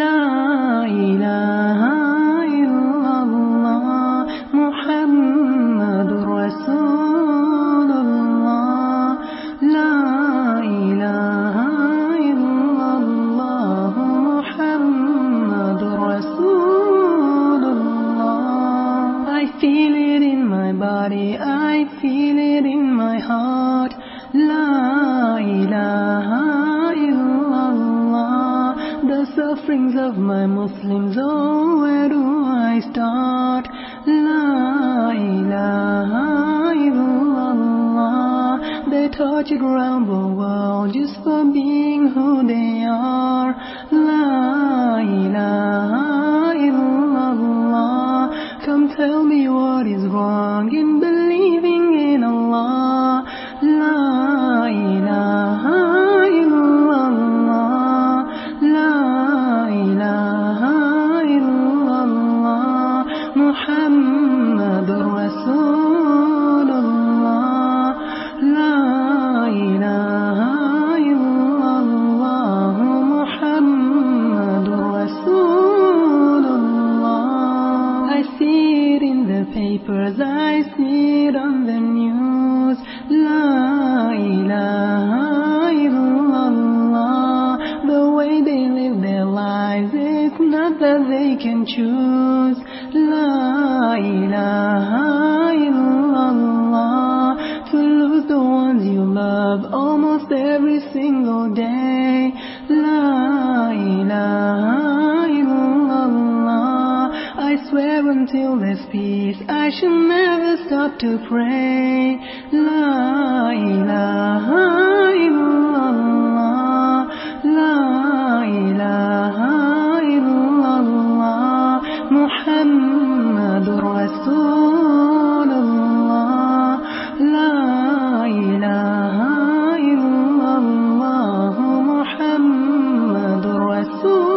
لا إله offerings of my Muslims, oh, where do I start? La ilaha illallah. They touch tortured round the world just for being who they are. La ilaha illallah. Come tell me what is wrong in belief. Lives, it's not that they can choose. La ilaha illallah. To lose the ones you love almost every single day. La ilaha illallah. I swear until there's peace, I shall never stop to pray. La ilaha Muhammadur Rasulullah. La ilaha illallah. Muhammadur Rasulullah.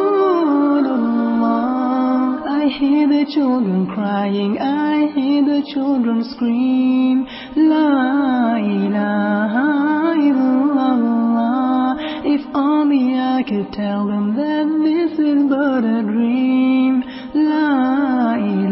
I hear the children crying, I hear the children scream. La ilaha illallah. If only I could tell them that this is but a dream. La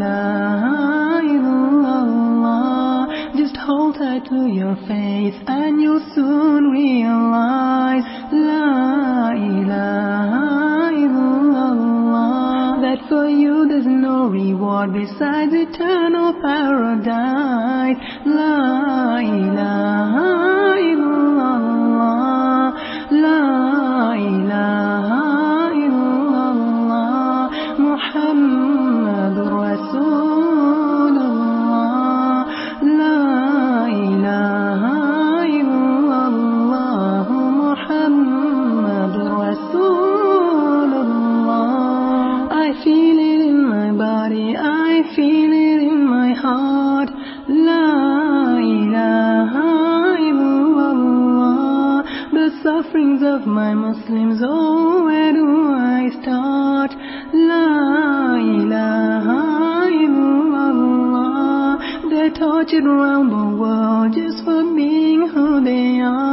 ilaha illallah. Just hold tight to your faith and you'll soon realize. La ilaha illallah. That for you there's no reward besides eternal paradise. La ilaha illallah. La ilaha illallah. Muhammadur Rasulullah. La ilaha illallah. Muhammadur Rasulullah. I feel it in my body, I feel it in my heart. La ilaha illallah. The sufferings of my Muslims, oh, where do I start? La ilaha illallah. They're tortured around the world just for being who they are.